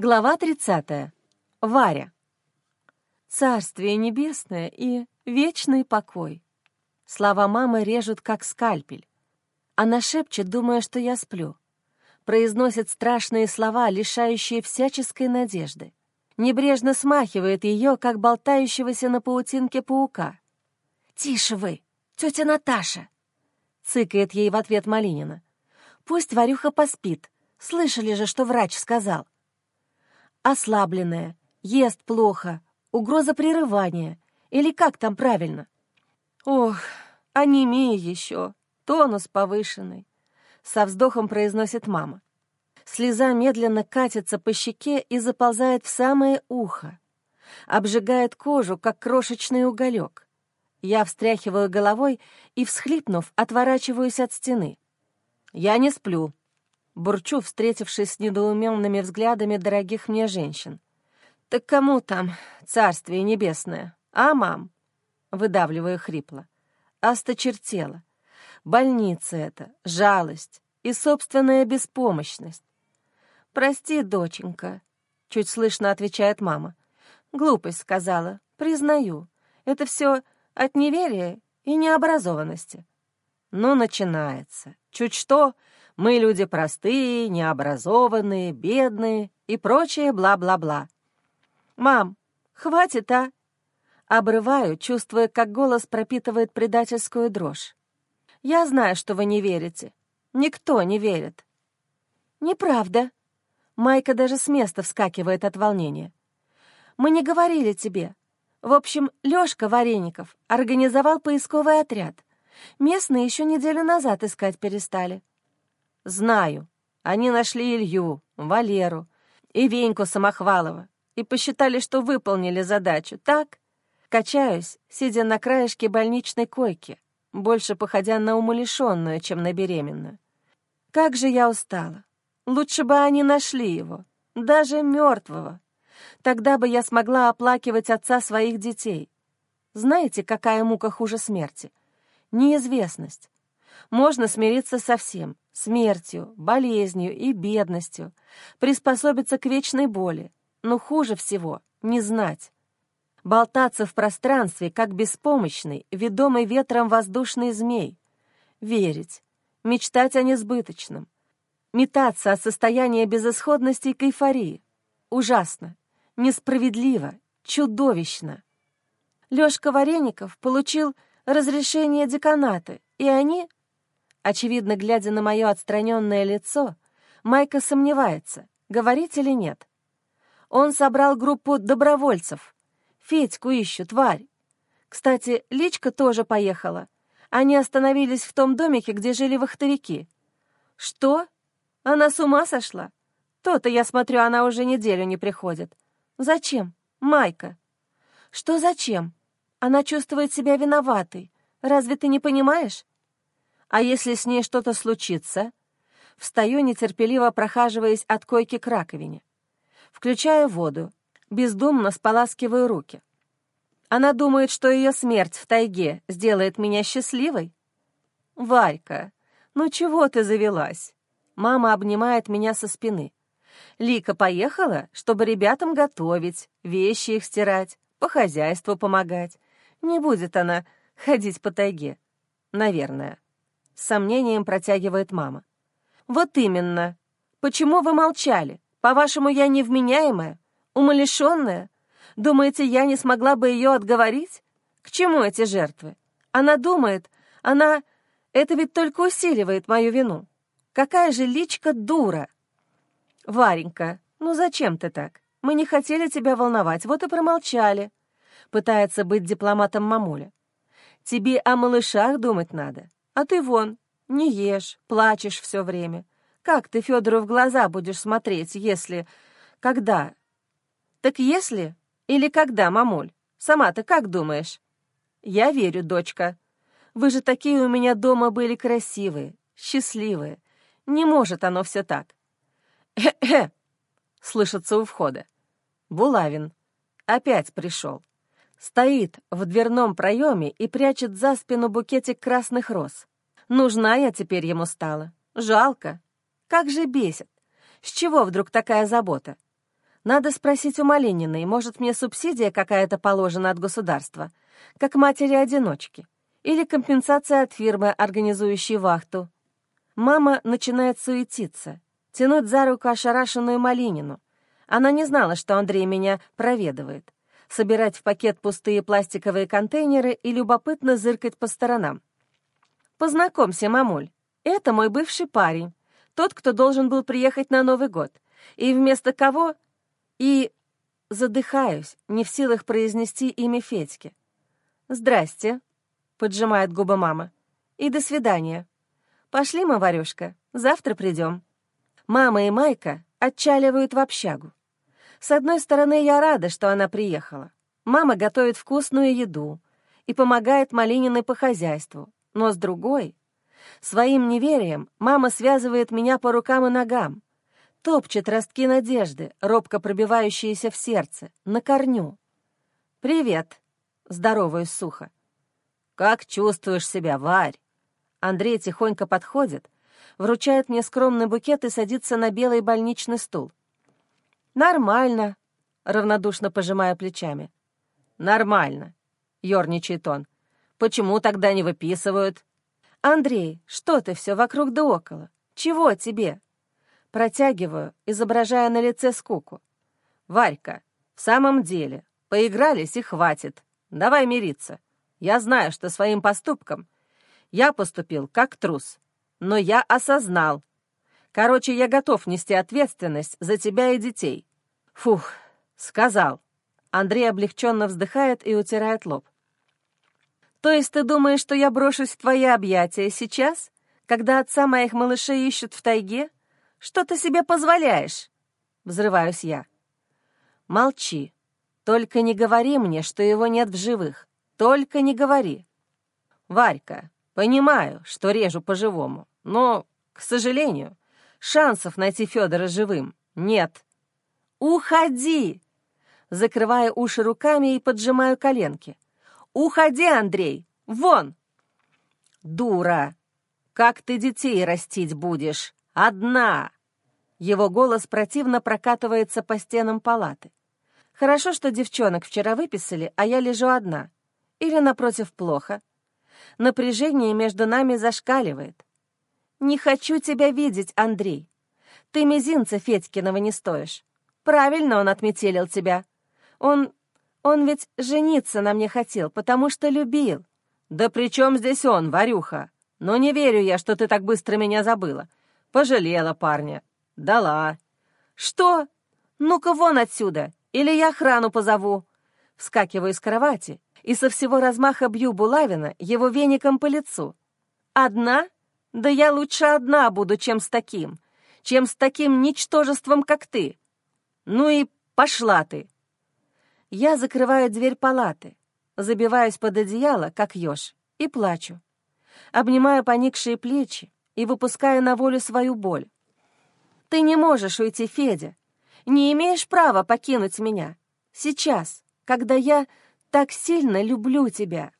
Глава 30. Варя. Царствие небесное и вечный покой. Слова мамы режут, как скальпель. Она шепчет, думая, что я сплю. Произносит страшные слова, лишающие всяческой надежды. Небрежно смахивает ее, как болтающегося на паутинке паука. «Тише вы, тетя Наташа!» Цыкает ей в ответ Малинина. «Пусть Варюха поспит. Слышали же, что врач сказал» ослабленная, ест плохо, угроза прерывания. Или как там правильно? Ох, анемия еще, тонус повышенный. Со вздохом произносит мама. Слеза медленно катится по щеке и заползает в самое ухо. Обжигает кожу, как крошечный уголек. Я встряхиваю головой и, всхлипнув, отворачиваюсь от стены. Я не сплю, бурчу, встретившись с недоуменными взглядами дорогих мне женщин. «Так кому там царствие небесное? А, мам?» Выдавливаю хрипло. Осточертела. Больница это, жалость и собственная беспомощность. «Прости, доченька», — чуть слышно отвечает мама. «Глупость сказала, признаю. Это все от неверия и необразованности». Ну, начинается. Чуть что, мы люди простые, необразованные, бедные и прочее бла-бла-бла. «Мам, хватит, а?» Обрываю, чувствуя, как голос пропитывает предательскую дрожь. «Я знаю, что вы не верите. Никто не верит». «Неправда». Майка даже с места вскакивает от волнения. «Мы не говорили тебе. В общем, Лёшка Вареников организовал поисковый отряд. Местные еще неделю назад искать перестали. Знаю. Они нашли Илью, Валеру и Веньку Самохвалова и посчитали, что выполнили задачу, так? Качаюсь, сидя на краешке больничной койки, больше походя на умалишенную, чем на беременную. Как же я устала. Лучше бы они нашли его, даже мертвого. Тогда бы я смогла оплакивать отца своих детей. Знаете, какая мука хуже смерти? Неизвестность. Можно смириться со всем — смертью, болезнью и бедностью, приспособиться к вечной боли, но хуже всего — не знать. Болтаться в пространстве, как беспомощный, ведомый ветром воздушный змей. Верить, мечтать о несбыточном. Метаться от состояния безысходности к эйфории. Ужасно, несправедливо, чудовищно. Лёшка Вареников получил разрешение деканата, и они Очевидно, глядя на мое отстраненное лицо, Майка сомневается, говорить или нет. Он собрал группу добровольцев. Федьку ищут, тварь. Кстати, Личка тоже поехала. Они остановились в том домике, где жили вахтовики. Что? Она с ума сошла? То-то, я смотрю, она уже неделю не приходит. Зачем? Майка. Что зачем? Она чувствует себя виноватой. Разве ты не понимаешь? А если с ней что-то случится? Встаю, нетерпеливо прохаживаясь от койки к раковине. Включаю воду, бездумно споласкиваю руки. Она думает, что ее смерть в тайге сделает меня счастливой? Варька, ну чего ты завелась? Мама обнимает меня со спины. Лика поехала, чтобы ребятам готовить, вещи их стирать, по хозяйству помогать. Не будет она ходить по тайге. Наверное. С сомнением протягивает мама. «Вот именно. Почему вы молчали? По-вашему, я невменяемая? Умалишенная? Думаете, я не смогла бы ее отговорить? К чему эти жертвы? Она думает, она... Это ведь только усиливает мою вину. Какая же личка дура!» «Варенька, ну зачем ты так? Мы не хотели тебя волновать, вот и промолчали», — пытается быть дипломатом мамуля. «Тебе о малышах думать надо. А ты вон, не ешь, плачешь все время. Как ты Федору в глаза будешь смотреть, если... Когда? Так если или когда, мамуль? Сама ты как думаешь? Я верю, дочка. Вы же такие у меня дома были красивые, счастливые. Не может оно все так. «Хе-хе!» — слышится у входа. Булавин. Опять пришел. Стоит в дверном проеме и прячет за спину букетик красных роз. Нужна я теперь ему стала. Жалко. Как же бесит. С чего вдруг такая забота? Надо спросить у Малининой, может, мне субсидия какая-то положена от государства, как матери-одиночки, или компенсация от фирмы, организующей вахту. Мама начинает суетиться, тянуть за руку ошарашенную Малинину. Она не знала, что Андрей меня проведывает. Собирать в пакет пустые пластиковые контейнеры и любопытно зыркать по сторонам. «Познакомься, мамуль, это мой бывший парень, тот, кто должен был приехать на Новый год, и вместо кого и задыхаюсь, не в силах произнести имя Федьки. «Здрасте», — поджимает губы мама. «И до свидания. Пошли мы, Варюшка, завтра придем». Мама и Майка отчаливают в общагу. С одной стороны, я рада, что она приехала. Мама готовит вкусную еду и помогает Малининой по хозяйству. Но с другой, своим неверием мама связывает меня по рукам и ногам, топчет ростки надежды, робко пробивающиеся в сердце, на корню. «Привет», — здороваюсь сухо. «Как чувствуешь себя, Варь?» Андрей тихонько подходит, вручает мне скромный букет и садится на белый больничный стул. «Нормально», — равнодушно пожимая плечами. «Нормально», — ерничает он. «Почему тогда не выписывают?» «Андрей, что ты все вокруг да около? Чего тебе?» Протягиваю, изображая на лице скуку. «Варька, в самом деле, поигрались и хватит. Давай мириться. Я знаю, что своим поступком я поступил как трус, но я осознал. Короче, я готов нести ответственность за тебя и детей. Фух, сказал». Андрей облегченно вздыхает и утирает лоб. «То есть ты думаешь, что я брошусь в твои объятия сейчас, когда отца моих малышей ищут в тайге?» Что ты себе позволяешь?» Взрываюсь я. «Молчи. Только не говори мне, что его нет в живых. Только не говори. Варька, понимаю, что режу по-живому, но, к сожалению, шансов найти Федора живым нет. Уходи!» Закрываю уши руками и поджимаю коленки. «Уходи, Андрей! Вон!» «Дура! Как ты детей растить будешь?» Одна!» Его голос противно прокатывается по стенам палаты. Хорошо, что девчонок вчера выписали, а я лежу одна. Или, напротив, плохо. Напряжение между нами зашкаливает. «Не хочу тебя видеть, Андрей. Ты мизинца Федькиного не стоишь. Правильно он отметелил тебя. Он... он ведь жениться на мне хотел, потому что любил». «Да при чем здесь он, Варюха? Но не верю я, что ты так быстро меня забыла. Пожалела парня. Дала. Что? Ну-ка вон отсюда, или я охрану позову. Вскакиваю с кровати и со всего размаха бью Булавина его веником по лицу. Одна? Да я лучше одна буду, чем с таким. Чем с таким ничтожеством, как ты. Ну и пошла ты. Я закрываю дверь палаты, забиваюсь под одеяло, как еж, и плачу. Обнимаю поникшие плечи, и выпуская на волю свою боль. «Ты не можешь уйти, Федя. Не имеешь права покинуть меня. Сейчас, когда я так сильно люблю тебя».